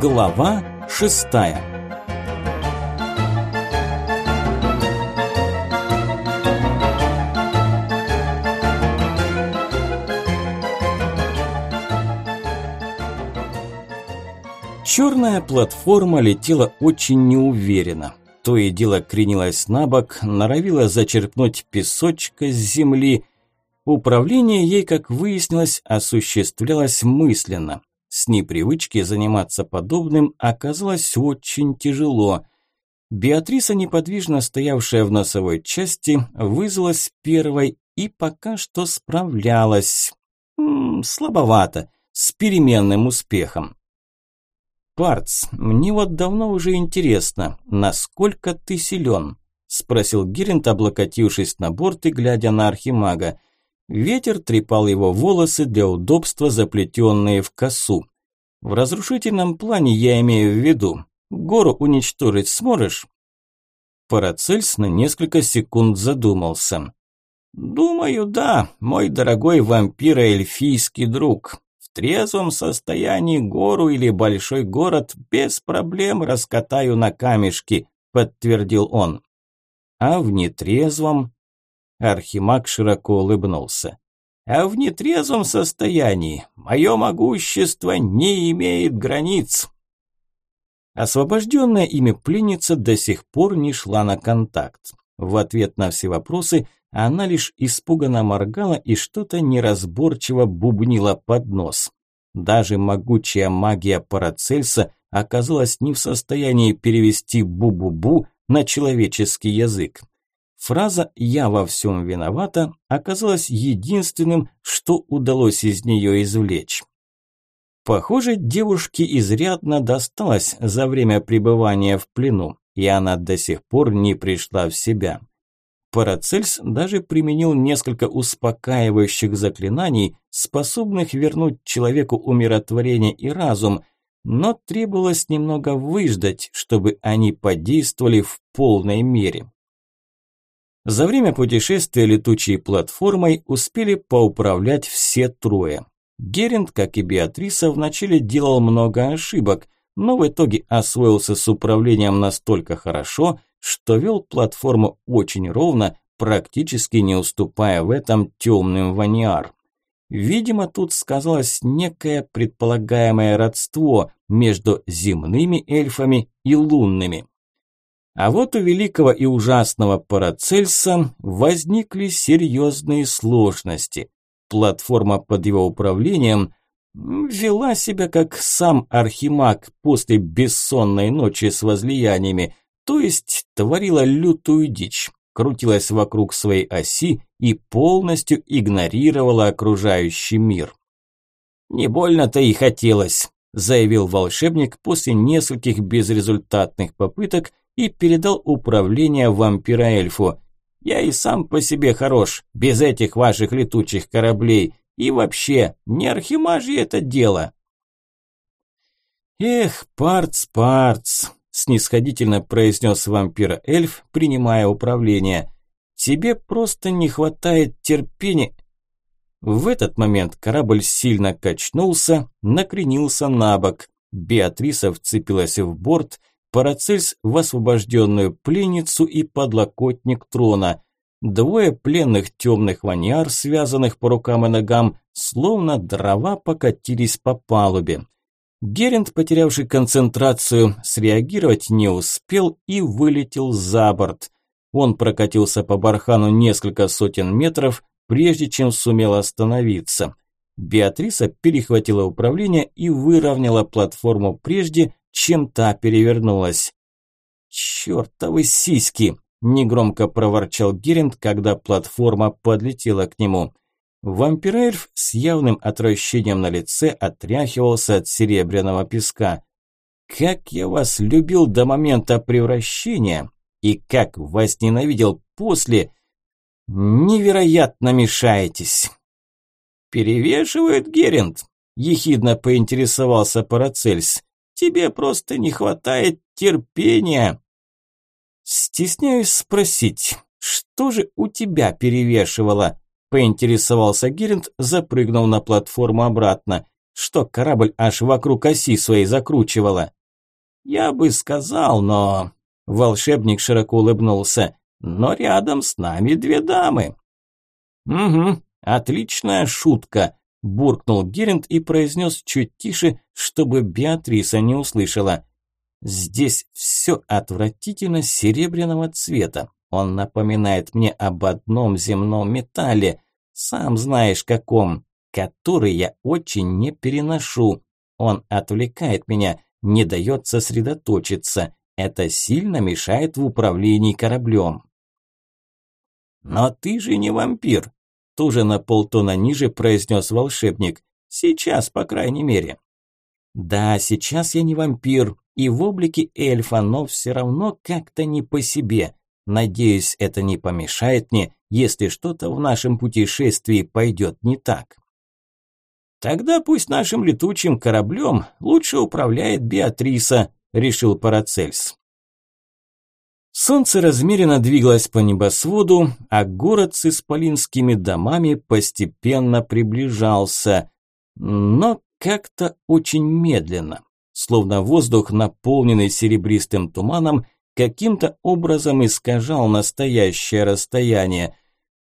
Глава шестая Черная платформа летела очень неуверенно. То и дело кренилась на бок, норовила зачерпнуть песочка с земли. Управление ей, как выяснилось, осуществлялось мысленно. С непривычки заниматься подобным оказалось очень тяжело. Беатриса, неподвижно стоявшая в носовой части, вызвалась первой и пока что справлялась. М -м, слабовато, с переменным успехом. «Парц, мне вот давно уже интересно, насколько ты силен?» – спросил Геринт, облокотившись на борт и глядя на архимага. Ветер трепал его волосы для удобства, заплетенные в косу. «В разрушительном плане я имею в виду. Гору уничтожить сможешь?» Парацельс на несколько секунд задумался. «Думаю, да, мой дорогой вампиро-эльфийский друг трезвом состоянии гору или большой город без проблем раскатаю на камешки», – подтвердил он. «А в нетрезвом?» Архимаг широко улыбнулся. «А в нетрезвом состоянии мое могущество не имеет границ». Освобожденная ими пленница до сих пор не шла на контакт. В ответ на все вопросы она лишь испуганно моргала и что-то неразборчиво бубнила под нос. Даже могучая магия Парацельса оказалась не в состоянии перевести «бу-бу-бу» на человеческий язык. Фраза «я во всем виновата» оказалась единственным, что удалось из нее извлечь. Похоже, девушке изрядно досталось за время пребывания в плену, и она до сих пор не пришла в себя. Парацельс даже применил несколько успокаивающих заклинаний, способных вернуть человеку умиротворение и разум, но требовалось немного выждать, чтобы они подействовали в полной мере. За время путешествия летучей платформой успели поуправлять все трое. Геринд, как и Беатриса, вначале делал много ошибок, но в итоге освоился с управлением настолько хорошо – что вел платформу очень ровно, практически не уступая в этом темным ваниар. Видимо, тут сказалось некое предполагаемое родство между земными эльфами и лунными. А вот у великого и ужасного Парацельса возникли серьезные сложности. Платформа под его управлением вела себя как сам Архимаг после бессонной ночи с возлияниями, то есть творила лютую дичь, крутилась вокруг своей оси и полностью игнорировала окружающий мир. «Не больно-то и хотелось», – заявил волшебник после нескольких безрезультатных попыток и передал управление вампира-эльфу. «Я и сам по себе хорош, без этих ваших летучих кораблей. И вообще, не архимажье это дело». «Эх, парц, парц», снисходительно произнес вампир-эльф, принимая управление. «Тебе просто не хватает терпения». В этот момент корабль сильно качнулся, накренился на бок. Беатриса вцепилась в борт, Парацельс в освобожденную пленницу и подлокотник трона. Двое пленных темных ваниар, связанных по рукам и ногам, словно дрова покатились по палубе. Геринд, потерявший концентрацию, среагировать не успел и вылетел за борт. Он прокатился по бархану несколько сотен метров, прежде чем сумел остановиться. Беатриса перехватила управление и выровняла платформу прежде, чем та перевернулась. «Чёртовы сиськи!» – негромко проворчал Геринд, когда платформа подлетела к нему. Вампирельф с явным отвращением на лице отряхивался от серебряного песка. «Как я вас любил до момента превращения, и как вас ненавидел после! Невероятно мешаетесь!» «Перевешивает Геринд?» – ехидно поинтересовался Парацельс. «Тебе просто не хватает терпения!» «Стесняюсь спросить, что же у тебя перевешивало?» поинтересовался Геринд, запрыгнув на платформу обратно. что корабль аж вокруг оси своей закручивала. Я бы сказал, но... Волшебник широко улыбнулся. Но рядом с нами две дамы. Угу, отличная шутка, буркнул Геринд и произнес чуть тише, чтобы Беатриса не услышала. Здесь все отвратительно серебряного цвета. Он напоминает мне об одном земном металле, сам знаешь каком, который я очень не переношу. Он отвлекает меня, не дает сосредоточиться. Это сильно мешает в управлении кораблем. «Но ты же не вампир», – тоже на полтона ниже произнес волшебник. «Сейчас, по крайней мере». «Да, сейчас я не вампир и в облике эльфа, но все равно как-то не по себе. Надеюсь, это не помешает мне, если что-то в нашем путешествии пойдет не так». «Тогда пусть нашим летучим кораблем лучше управляет Беатриса», – решил Парацельс. Солнце размеренно двигалось по небосводу, а город с исполинскими домами постепенно приближался, но как-то очень медленно, словно воздух, наполненный серебристым туманом, каким-то образом искажал настоящее расстояние.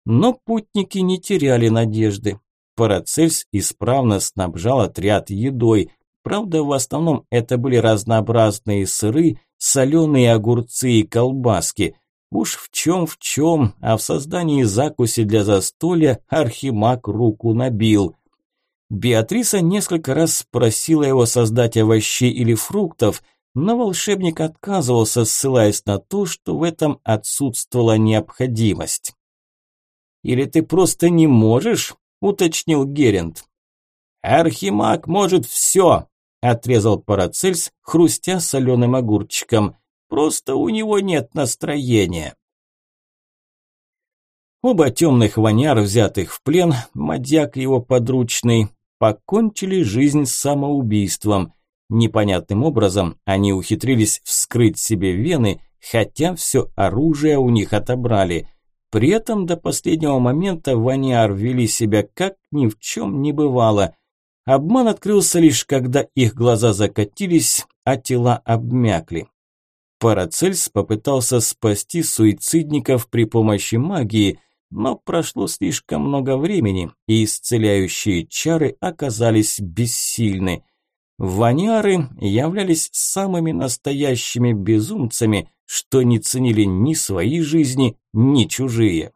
Но путники не теряли надежды. Парацельс исправно снабжал отряд едой. Правда, в основном это были разнообразные сыры, соленые огурцы и колбаски. Уж в чем в чем, а в создании закуси для застолья Архимаг руку набил. Беатриса несколько раз спросила его создать овощей или фруктов, но волшебник отказывался, ссылаясь на то, что в этом отсутствовала необходимость. «Или ты просто не можешь?» уточнил Герент. «Архимаг может все!» – отрезал Парацельс, хрустя соленым огурчиком. «Просто у него нет настроения». Оба темных ваняр, взятых в плен, Мадьяк его подручный, покончили жизнь самоубийством. Непонятным образом они ухитрились вскрыть себе вены, хотя все оружие у них отобрали – при этом до последнего момента Ваниар вели себя как ни в чем не бывало. Обман открылся лишь, когда их глаза закатились, а тела обмякли. Парацельс попытался спасти суицидников при помощи магии, но прошло слишком много времени, и исцеляющие чары оказались бессильны. Ваниары являлись самыми настоящими безумцами, что не ценили ни свои жизни, ни чужие.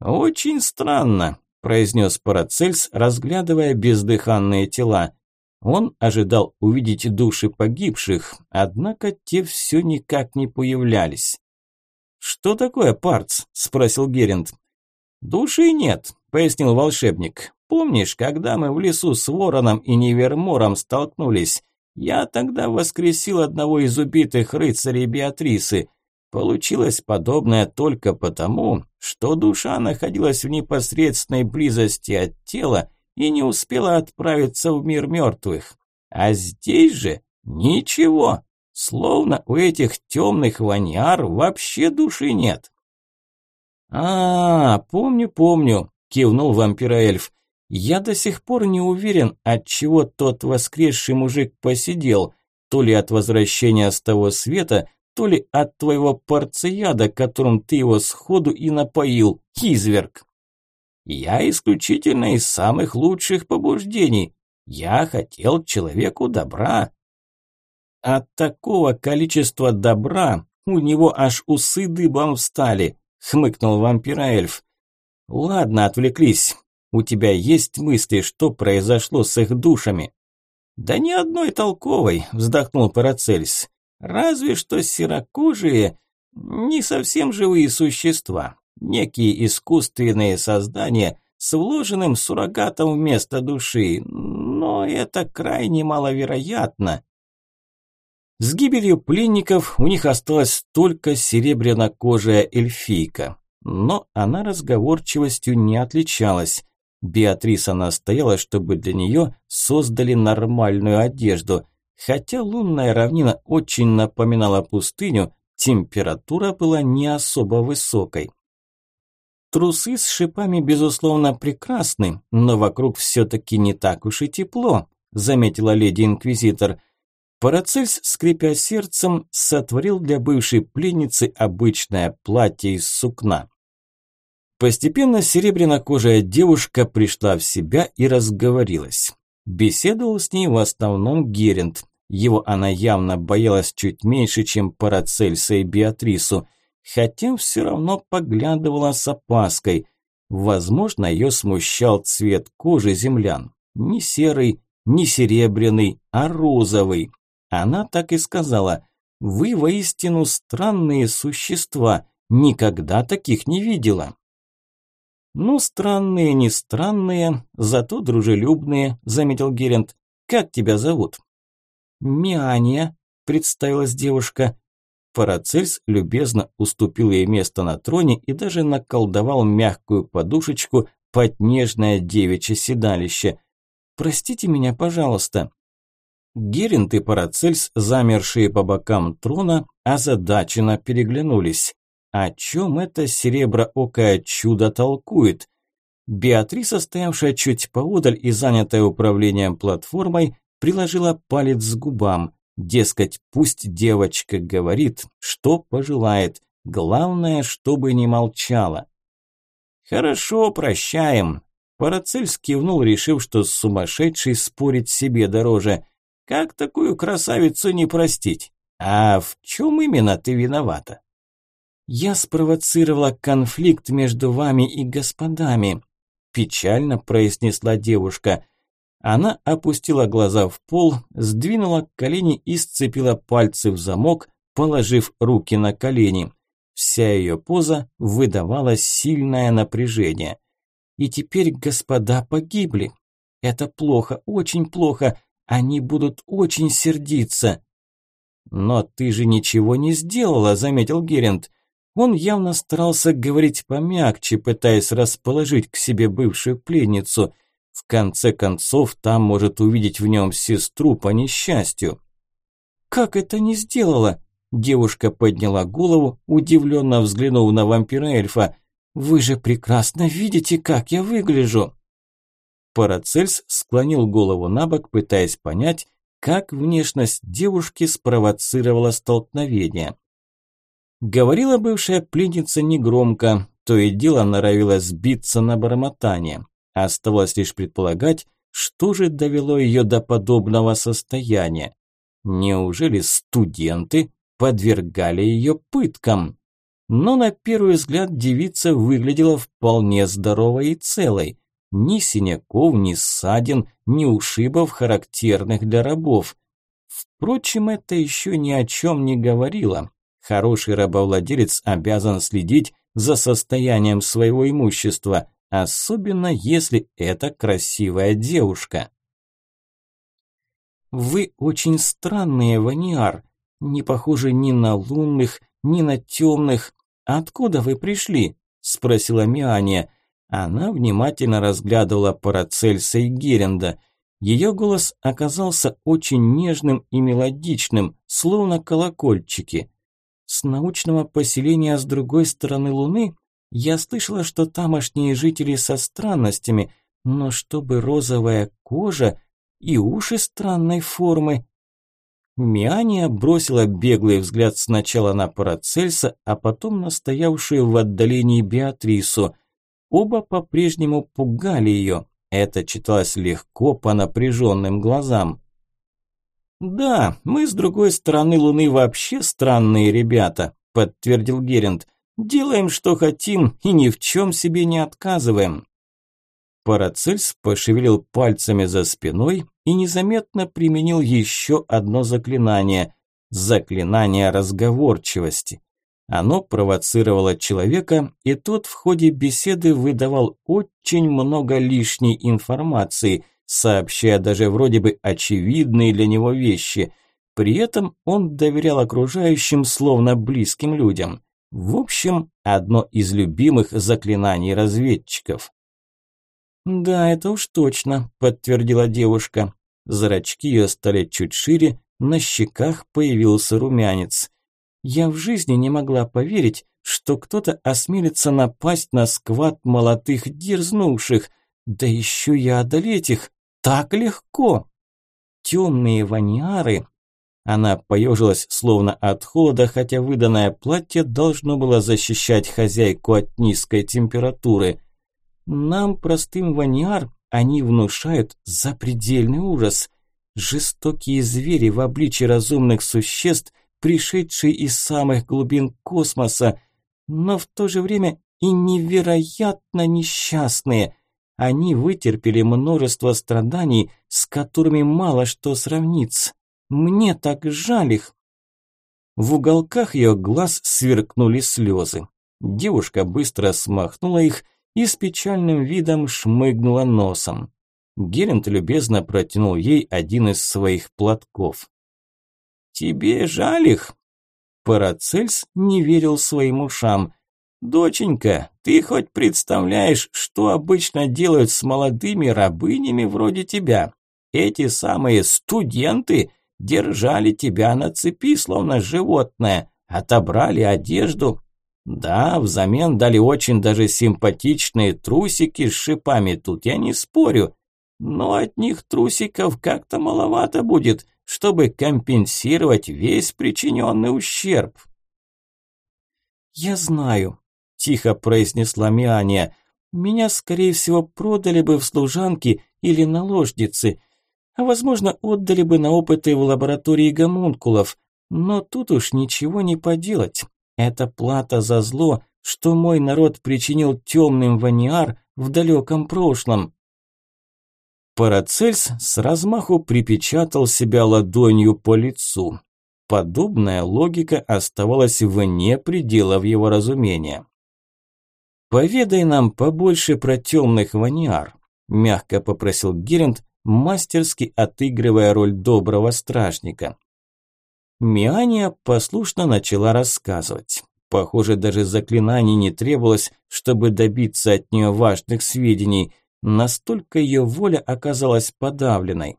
«Очень странно», – произнес Парацельс, разглядывая бездыханные тела. Он ожидал увидеть души погибших, однако те все никак не появлялись. «Что такое парц?» – спросил Геринд. «Души нет», – пояснил волшебник. «Помнишь, когда мы в лесу с вороном и невермором столкнулись? Я тогда воскресил одного из убитых рыцарей Беатрисы. Получилось подобное только потому, что душа находилась в непосредственной близости от тела и не успела отправиться в мир мертвых. А здесь же ничего, словно у этих темных ваньяр вообще души нет. «А, помню, помню», – кивнул вампир-эльф. Я до сих пор не уверен, от чего тот воскресший мужик посидел, то ли от возвращения с того света, то ли от твоего порцияда, которым ты его сходу и напоил, изверг. Я исключительно из самых лучших побуждений. Я хотел человеку добра. От такого количества добра у него аж усы дыбом встали, хмыкнул вампир-эльф. Ладно, отвлеклись. У тебя есть мысли, что произошло с их душами?» «Да ни одной толковой», – вздохнул Парацельс. «Разве что серокожие, не совсем живые существа, некие искусственные создания с вложенным суррогатом вместо души, но это крайне маловероятно». С гибелью пленников у них осталась только серебряно-кожая эльфийка, но она разговорчивостью не отличалась. Беатриса настояла, чтобы для нее создали нормальную одежду. Хотя лунная равнина очень напоминала пустыню, температура была не особо высокой. Трусы с шипами, безусловно, прекрасны, но вокруг все-таки не так уж и тепло, заметила леди-инквизитор. Парацельс, скрипя сердцем, сотворил для бывшей пленницы обычное платье из сукна. Постепенно серебряно-кожая девушка пришла в себя и разговорилась. Беседовал с ней в основном Герент. Его она явно боялась чуть меньше, чем Парацельса и Беатрису хотя все равно поглядывала с опаской. Возможно, ее смущал цвет кожи землян. Не серый, не серебряный, а розовый. Она так и сказала, «Вы воистину странные существа, никогда таких не видела». «Ну, странные, не странные, зато дружелюбные», – заметил Герент. «Как тебя зовут?» «Миания», – представилась девушка. Парацельс любезно уступил ей место на троне и даже наколдовал мягкую подушечку под нежное девичье седалище. «Простите меня, пожалуйста». Геринт и Парацельс, замершие по бокам трона, озадаченно переглянулись. О чем это сереброокое чудо толкует? Беатриса, стоявшая чуть поодаль и занятая управлением платформой, приложила палец к губам. Дескать, пусть девочка говорит, что пожелает, главное, чтобы не молчала. «Хорошо, прощаем», Парацельс кивнул, решив, что сумасшедший спорить себе дороже. Как такую красавицу не простить? А в чем именно ты виновата? Я спровоцировала конфликт между вами и господами, печально произнесла девушка. Она опустила глаза в пол, сдвинула колени и сцепила пальцы в замок, положив руки на колени. Вся ее поза выдавала сильное напряжение. И теперь господа погибли. Это плохо, очень плохо. Они будут очень сердиться. Но ты же ничего не сделала, заметил Герент. Он явно старался говорить помягче, пытаясь расположить к себе бывшую пленницу – в конце концов, там может увидеть в нем сестру по несчастью. «Как это не сделала?» Девушка подняла голову, удивленно взглянув на вампира-эльфа. «Вы же прекрасно видите, как я выгляжу!» Парацельс склонил голову на бок, пытаясь понять, как внешность девушки спровоцировала столкновение. Говорила бывшая пленница негромко, то и дело норовила сбиться на бормотание. Оставалось лишь предполагать, что же довело ее до подобного состояния. Неужели студенты подвергали ее пыткам? Но на первый взгляд девица выглядела вполне здоровой и целой. Ни синяков, ни ссадин, ни ушибов, характерных для рабов. Впрочем, это еще ни о чем не говорило. Хороший рабовладелец обязан следить за состоянием своего имущества, особенно если это красивая девушка. «Вы очень странные, Ваниар, не похожи ни на лунных, ни на темных. Откуда вы пришли?» – спросила Миания. Она внимательно разглядывала Парацельса и Геренда. Ее голос оказался очень нежным и мелодичным, словно колокольчики. С научного поселения с другой стороны Луны я слышала, что тамошние жители со странностями, но чтобы розовая кожа и уши странной формы. Миания бросила беглый взгляд сначала на Парацельса, а потом на стоявшую в отдалении Беатрису. Оба по-прежнему пугали ее. Это читалось легко по напряженным глазам. «Да, мы с другой стороны Луны вообще странные ребята», – подтвердил Герент. Делаем, что хотим, и ни в чем себе не отказываем. Парацельс пошевелил пальцами за спиной и незаметно применил еще одно заклинание – заклинание разговорчивости. Оно провоцировало человека, и тот в ходе беседы выдавал очень много лишней информации, сообщая даже вроде бы очевидные для него вещи. При этом он доверял окружающим словно близким людям. В общем, одно из любимых заклинаний разведчиков. «Да, это уж точно», – подтвердила девушка. Зрачки ее стали чуть шире, на щеках появился румянец. «Я в жизни не могла поверить, что кто-то осмелится напасть на сквад молодых дерзнувших, да еще и одолеть их так легко. Темные ваниары. Она поежилась словно от холода, хотя выданное платье должно было защищать хозяйку от низкой температуры. Нам, простым ваниар, они внушают запредельный ужас. Жестокие звери в обличии разумных существ, пришедшие из самых глубин космоса, но в то же время и невероятно несчастные. Они вытерпели множество страданий, с которыми мало что сравнится. Мне так жаль их. В уголках ее глаз сверкнули слезы. Девушка быстро смахнула их и с печальным видом шмыгнула носом. Герент любезно протянул ей один из своих платков. «Тебе жаль их?» Парацельс не верил своим ушам. «Доченька, ты хоть представляешь, что обычно делают с молодыми рабынями вроде тебя? Эти самые студенты держали тебя на цепи, словно животное, отобрали одежду. Да, взамен дали очень даже симпатичные трусики с шипами, тут я не спорю. Но от них трусиков как-то маловато будет, чтобы компенсировать весь причиненный ущерб. «Я знаю», – тихо произнесла Миания. «Меня, скорее всего, продали бы в служанки или наложницы, а, возможно, отдали бы на опыты в лаборатории гомункулов. Но тут уж ничего не поделать. Это плата за зло, что мой народ причинил темным ваниар в далеком прошлом. Парацельс с размаху припечатал себя ладонью по лицу. Подобная логика оставалась вне пределов его разумения. «Поведай нам побольше про темных ваниар», – мягко попросил Геринд, мастерски отыгрывая роль доброго стражника. Миания послушно начала рассказывать. Похоже, даже заклинаний не требовалось, чтобы добиться от нее важных сведений – Настолько ее воля оказалась подавленной.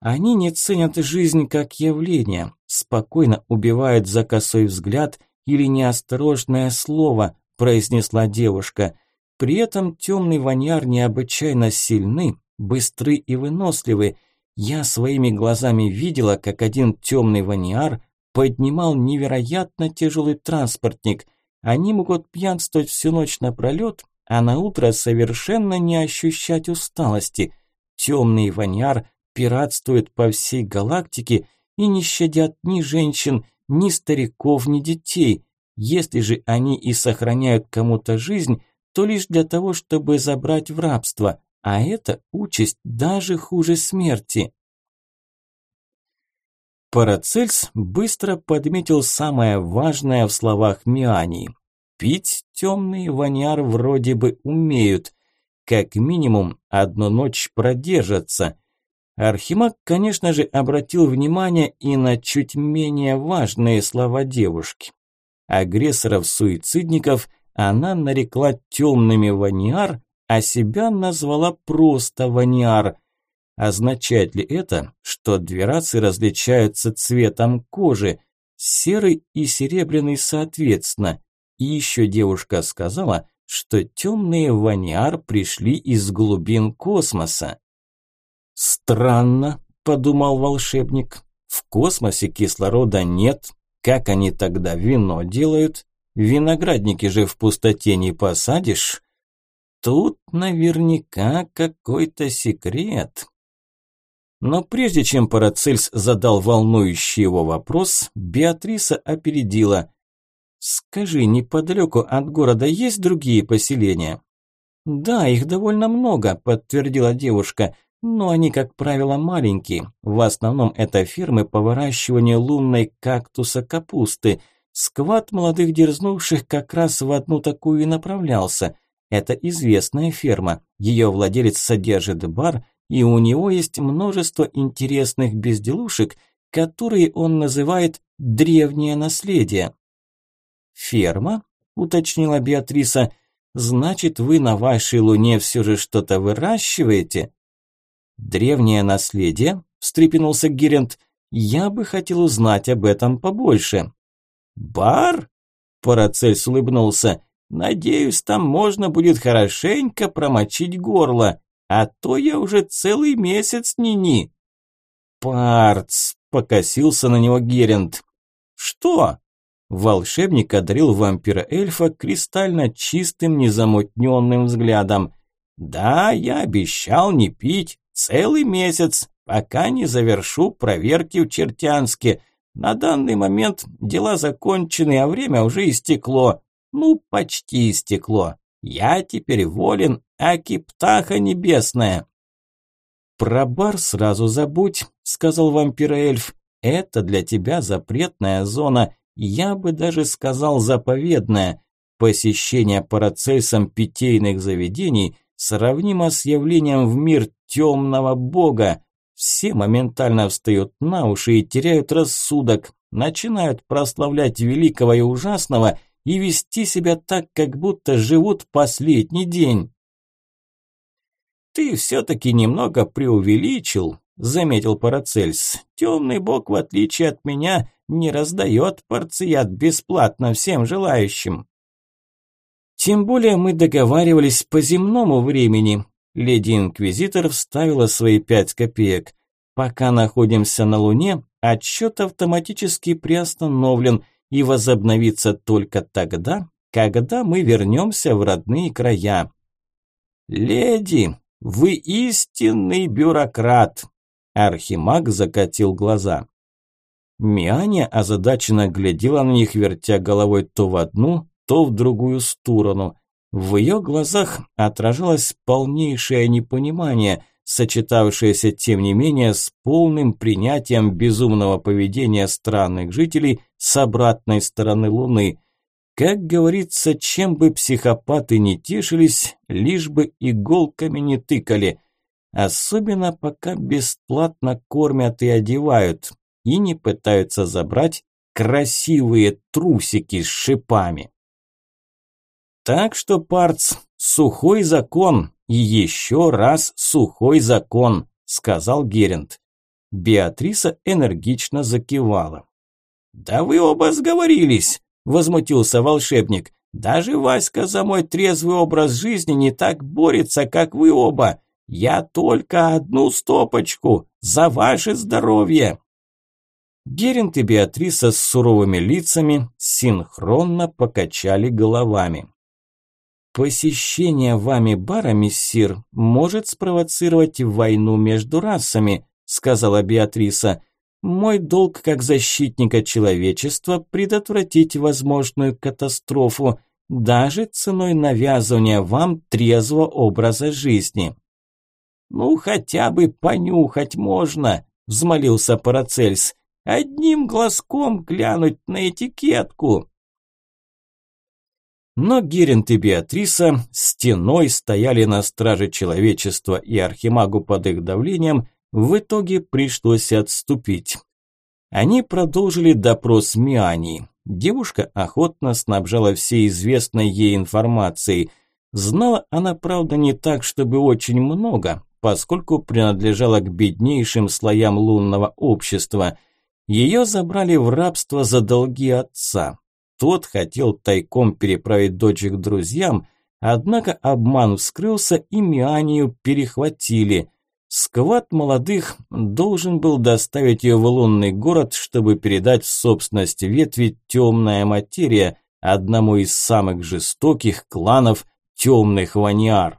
Они не ценят жизнь как явление, спокойно убивают за косой взгляд или неосторожное слово, произнесла девушка. При этом темный ваняр необычайно сильны, быстры и выносливы. Я своими глазами видела, как один темный ваниар поднимал невероятно тяжелый транспортник. Они могут пьянствовать всю ночь напролет а на утро совершенно не ощущать усталости. Темный ваняр пиратствует по всей галактике и не щадят ни женщин, ни стариков, ни детей. Если же они и сохраняют кому-то жизнь, то лишь для того, чтобы забрать в рабство, а это участь даже хуже смерти. Парацельс быстро подметил самое важное в словах Миании. Пить темные ваняр вроде бы умеют. Как минимум одну ночь продержатся. Архимаг, конечно же, обратил внимание и на чуть менее важные слова девушки. Агрессоров-суицидников она нарекла темными ваниар, а себя назвала просто ваниар. Означает ли это, что дверацы различаются цветом кожи, серый и серебряный соответственно? И еще девушка сказала, что темные ваниар пришли из глубин космоса. «Странно», – подумал волшебник, – «в космосе кислорода нет, как они тогда вино делают? Виноградники же в пустоте не посадишь». Тут наверняка какой-то секрет. Но прежде чем Парацельс задал волнующий его вопрос, Беатриса опередила. «Скажи, неподалеку от города есть другие поселения?» «Да, их довольно много», – подтвердила девушка, «но они, как правило, маленькие. В основном это фермы по выращиванию лунной кактуса капусты. Сквад молодых дерзнувших как раз в одну такую и направлялся. Это известная ферма, ее владелец содержит бар, и у него есть множество интересных безделушек, которые он называет «древнее наследие». «Ферма?» – уточнила Беатриса. «Значит, вы на вашей луне все же что-то выращиваете?» «Древнее наследие?» – встрепенулся Герент. «Я бы хотел узнать об этом побольше». «Бар?» Парацельс улыбнулся. «Надеюсь, там можно будет хорошенько промочить горло, а то я уже целый месяц ни-ни». «Парц!» – покосился на него Герент. «Что?» Волшебник одарил вампира-эльфа кристально чистым, незамутненным взглядом. «Да, я обещал не пить целый месяц, пока не завершу проверки в Чертянске. На данный момент дела закончены, а время уже истекло. Ну, почти истекло. Я теперь волен, аки птаха небесная». «Про бар сразу забудь», – сказал вампир-эльф. «Это для тебя запретная зона, я бы даже сказал заповедная. Посещение Парацельсом питейных заведений сравнимо с явлением в мир темного бога. Все моментально встают на уши и теряют рассудок, начинают прославлять великого и ужасного и вести себя так, как будто живут последний день. «Ты все-таки немного преувеличил», – заметил Парацельс. «Темный бог, в отличие от меня, не раздает порцият бесплатно всем желающим». «Тем более мы договаривались по земному времени», – леди-инквизитор вставила свои пять копеек. «Пока находимся на Луне, отсчет автоматически приостановлен и возобновится только тогда, когда мы вернемся в родные края». «Леди!» Вы истинный бюрократ!» Архимаг закатил глаза. Мианя озадаченно глядела на них, вертя головой то в одну, то в другую сторону. В ее глазах отражалось полнейшее непонимание, сочетавшееся, тем не менее, с полным принятием безумного поведения странных жителей с обратной стороны Луны. Как говорится, чем бы психопаты не тешились, лишь бы иголками не тыкали. Особенно пока бесплатно кормят и одевают, и не пытаются забрать красивые трусики с шипами. Так что, парц, сухой закон, и еще раз сухой закон, сказал Герент. Беатриса энергично закивала. «Да вы оба сговорились!» возмутился волшебник. Даже Васька за мой трезвый образ жизни не так борется, как вы оба. Я только одну стопочку за ваше здоровье. Геринт и Беатриса с суровыми лицами синхронно покачали головами. «Посещение вами бара, миссир, может спровоцировать войну между расами», сказала Беатриса. Мой долг как защитника человечества предотвратить возможную катастрофу, даже ценой навязывания вам трезвого образа жизни. «Ну, хотя бы понюхать можно», – взмолился Парацельс. «Одним глазком глянуть на этикетку». Но Герент и Беатриса стеной стояли на страже человечества, и Архимагу под их давлением в итоге пришлось отступить. Они продолжили допрос Миани. Девушка охотно снабжала всей известной ей информацией. Знала она, правда, не так, чтобы очень много, поскольку принадлежала к беднейшим слоям лунного общества. Ее забрали в рабство за долги отца. Тот хотел тайком переправить дочь к друзьям, однако обман вскрылся и Мианию перехватили – Сквад молодых должен был доставить ее в лунный город, чтобы передать в собственность ветви темная материя, одному из самых жестоких кланов темных ваниар.